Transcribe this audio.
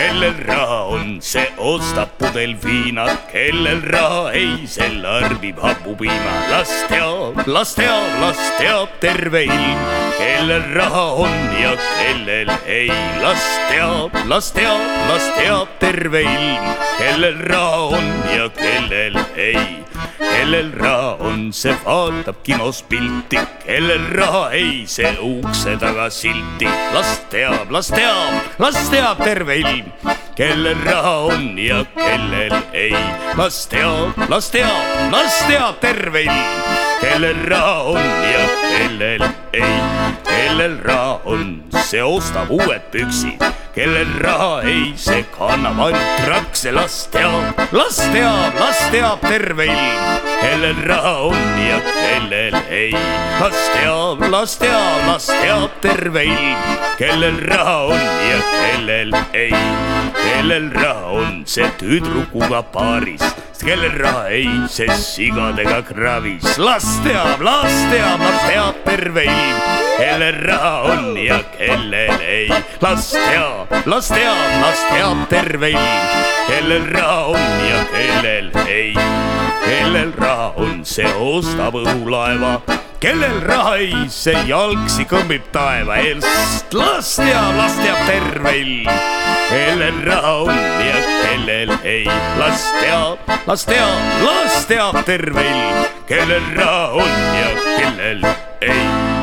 kellel raha on, see ostab pudel viina, kellel raha ei, see larbib hapupiima. las teab, las teab, las teab terve ilm, kellel raha on ja kellel ei. las teab, las teab, las teab terve ilm, kellel raha on ja kellel ei kellel raha on, see vaatab kinos pilti, kellel raha ei, see ukse taga silti. las teab, las teab, las teab terve ilm, kellel raha on ja kellel ei. las teab, las teab, las teab terve ilm, kellel raha on ja kellel ei. Kellel raha on, see ostab uued püksid kellel raha ei, see kannab ainult trakse, las teab, las teab, las teab terve ilm, kellel raha on ja kellel ei. las teab, las teab, las teab terve ilm, kellel raha on ja kellel ei. kellel raha on, see tüdrukuga paaris kellel raha ei, see sigadega kraavis. las teab, las teab, las teab terve ilm, kellel raha on ja kellel ei. las teab, las teab, las teab terve ilm, kellel raha on ja kellel ei. kellel raha on, see ostab õhulaeva kellel raha ei, see jalgsi kõmbib taeva eest. las teab, las teab terve ilm, kellel raha on ja kellel ei. las teab, las teab, las teab terve ilm, kellel raha on ja kellel ei